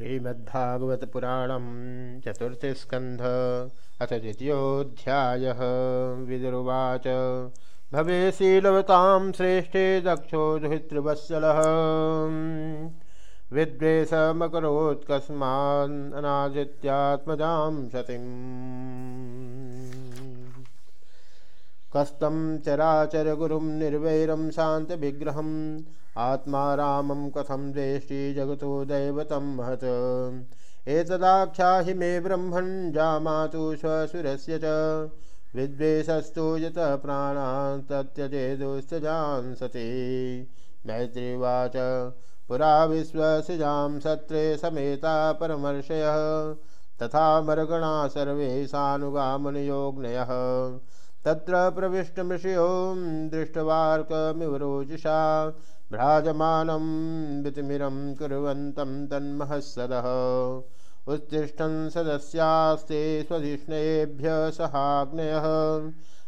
श्रीमद्भागवत पुराणम चतुर्थ स्कंध अथ द्वितीयोध्याय विदुर्वाच। भवे शीलवतां श्रेष्ठे दक्षो दुहितृवत्सलः। विद्वेषमकरोत्कस्मान्नाजित्यात्मजां सतिम्। कस्तं चराचरगुरुं निर्वैरं शान्तविग्रहम् आत्मा रामं कथं द्वेष्टि जगतो दैवतं महत्। एतदाख्याहि मे ब्रह्मन् जामातु स्वसुरस्य च। विद्वेषस्तु यतः प्राणान् सति मैत्रीवाच, पुरा विश्वसिजां सत्रे समेता परमर्षयः। तथा मर्गणा सर्वे सानुगामनयोग्नयः। तत्र प्रविष्टमृषयो दृष्टवार्कमिव रोजिषा भ्राजमानं वितिमिरं कुर्वन्तं तन्महस्सदः उत्तिष्ठन् सदस्यास्ते स्वधिष्णेभ्य सहाग्नयः।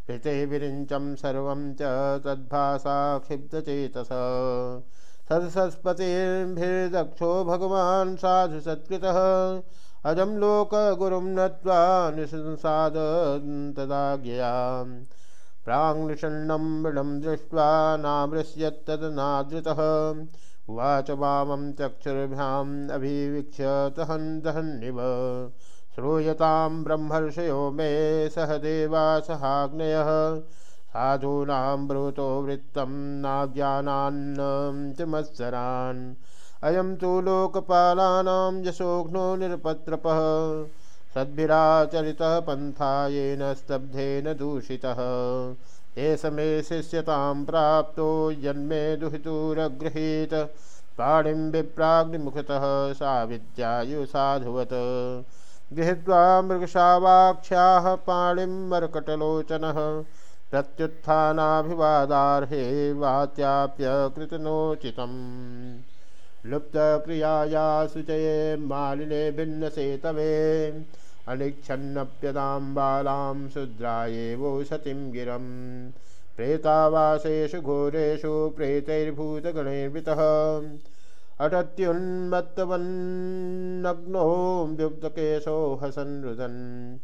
हृते विरिञ्चं सर्वं च तद्भासा क्षिप्तचेतस। सदसस्पतिर्भिर्दक्षो भगवान् सत्कृतः अजं लोकगुरुं नत्वा निशंसाद तदाज्ञयाम् प्राङ्निषण्णं मृणं दृष्ट्वा नामृश्यत्तदनादृतः उवाच वामं चक्षुर्भ्याम् अभिवीक्ष्य दहन् दहन्निव। श्रूयतां ब्रह्मर्षयो मे सह देवा सहाग्नयः। साधूनां ब्रूतो वृत्तं नाज्ञानान्नं च मत्सरान् अयं तु लोकपालानां यशोघ्नो निरपत्रपः, सद्भिराचरितः पन्था येन स्तब्धेन दूषितः। एष मे शिष्यतां प्राप्तो जन्मे दुहितुरगृहीत पाणिं विप्राग्निमुखतः सा विद्यायुसाधुवत् गृहीत्वा मृगशावाख्याः पाणिं मर्कटलोचनः, प्रत्युत्थानाभिवादार्हे वाच्याप्यकृतनोचितम् लुप्तक्रियाया शुचये मालिने भिन्नसेतवे। अनिच्छन्नप्यतां बालां शूद्रायेवो सतीं गिरं। प्रेतावासेषु घोरेषु प्रेतैर्भूतगणैर्वृतः। अटत्युन्मत्तवन्नग्नो व्युक्तकेशो हसन् रुदन्।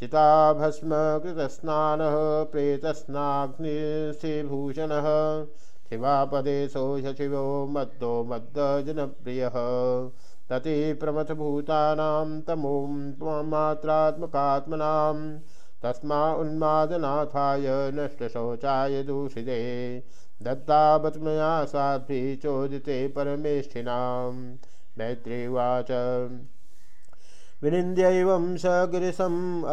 चिताभस्मकृतस्नानः प्रेतस्नाग्निभूषणः शिवापदेशो शिवो मद्दो मद्दजनप्रियः। तति प्रमथभूतानां तमों मात्रात्मकात्मनां तस्मा उन्मादनाथाय नष्टशौचाय दूषिते। दत्तावत्मया साध्वी चोदिते परमेष्ठिनां। मैत्रीवाच विनिन्द्यैवं स गिरिशम्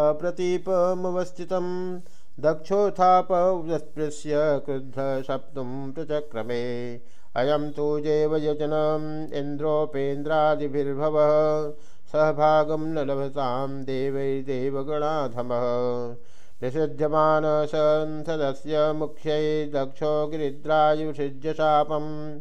अप्रतीपमवस्थितं क्रुद्ध क्रुद्धसप्तुं प्रचक्रमे अयं तु जेवयजनम् इन्द्रोपेन्द्रादिभिर्भवः। सहभागं न लभतां देवैर्देवगणाधमः। निषिध्यमान सन्सदस्य मुख्यै दक्षो गिरिद्रायुषिज्यशापम्।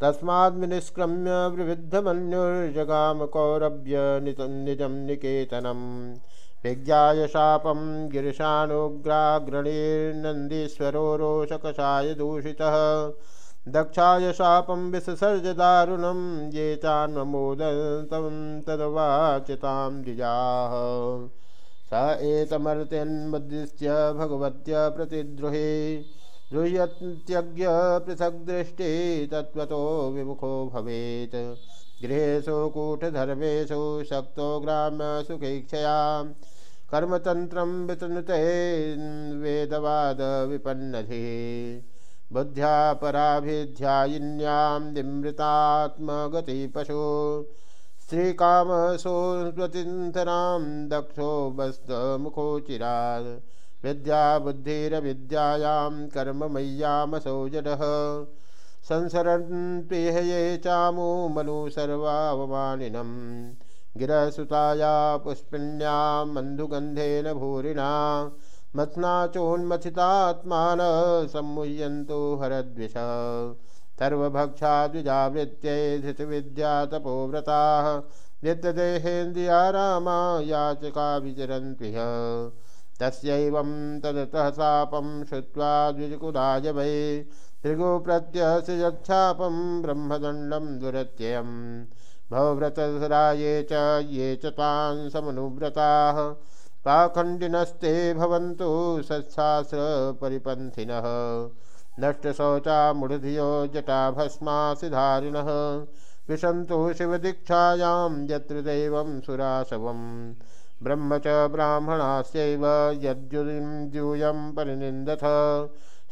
तस्माद्विनिष्क्रम्य विविद्धमन्युर्जगाम कौरभ्य निजं निकेतनम्। विज्ञाय शापं गिरिशानुग्राग्रणीर्नन्दीश्वरो रोषकषाय दूषितः दक्षाय शापं विससर्ज दारुणं ये चान्वमोदन्तं तदवाच्यतां द्विजाः। स एतमर्त्यन्मुद्दिश्य भगवत्य प्रतिद्रुहे द्रुह्यत्यज्ञ पृथग्दृष्टि तत्त्वतो विमुखो भवेत्। गृहेषु कूटधर्मेषु शक्तो ग्राम्यसुखेक्षया कर्मतन्त्रं वितनुते वेदवादविपन्नधिः बुद्ध्या पराभिध्यायिन्यां निमृतात्मगतिपशो। स्त्रीकामसोऽतिन्तरां दक्षो वस्तमुखोचिरात् विद्या बुद्धिरविद्यायां कर्ममय्यामसौ जडः। संसरन् चामो मनु सर्वावमानिनं गिरसुताया पुष्पिण्यां मन्धुगन्धेन भूरिणा। मथ्नाचोन्मथितात्मान सम्मुह्यन्तो हरद्विष। सर्वभक्षा द्विजावृत्यै धृतविद्या तपोव्रताः नित्यदेहेन्द्रिया रामा याचका विचरन्त्विह तस्यैवं तदतः शापं श्रुत्वा द्विजकुलाय वै। भृगुप्रत्यसृजच्छापं ब्रह्मदण्डं दुरत्ययम् भवव्रतधराये च ये च तान् समनुव्रताः। पाखण्डिनस्ते भवन्तु सत्शास्त्रपरिपन्थिनः नष्टशौचा मूढधियो जटाभस्मासिधारिणः। विशन्तु शिवदीक्षायां यत्र दैवं सुरासवम् ब्रह्म च ब्राह्मणास्यैव यद्युयूयं परिनिन्दथ।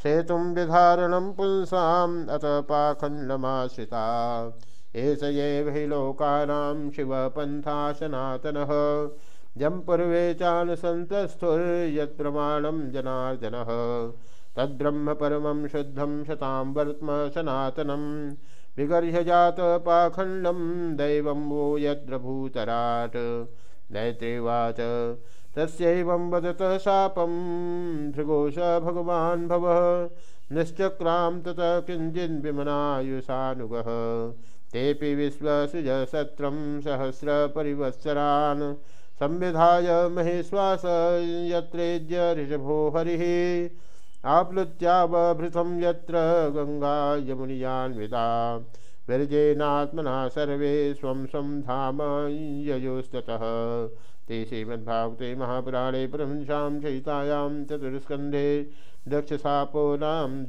सेतुं विधारणं पुंसाम् अत पाखण्डमाश्रिता। एष एव हि लोकानां शिवपन्था सनातनः यं पूर्वे चानुसन्तस्थुर्यत्प्रमाणं जनार्दनः। तद्ब्रह्म परमं शुद्धं शतां वर्त्म सनातनं। विगर्ह्य जातपाखण्डं दैवं वो यत्र भूतराट्। नैत्रेवाच तस्यैवं वदतः शापं भृगोश भगवान् भवः। निश्चक्रां ततः किञ्चिन्विमनायुषानुगः तेऽपि विश्वसृजसत्रं सहस्रपरिवत्सरान्। संविधाय महेश्वास यत्रेज्य ऋषभो हरिः। आप्लुत्यावभृतं यत्र गङ्गा यमुनियान्विता विरजेनात्मना सर्वे स्व स्वं धाम ययोस्तः ते श्रीमद्भागवते महापुराणे परमंशां चयितायां चतुर्स्कन्धे दक्षसापो नाम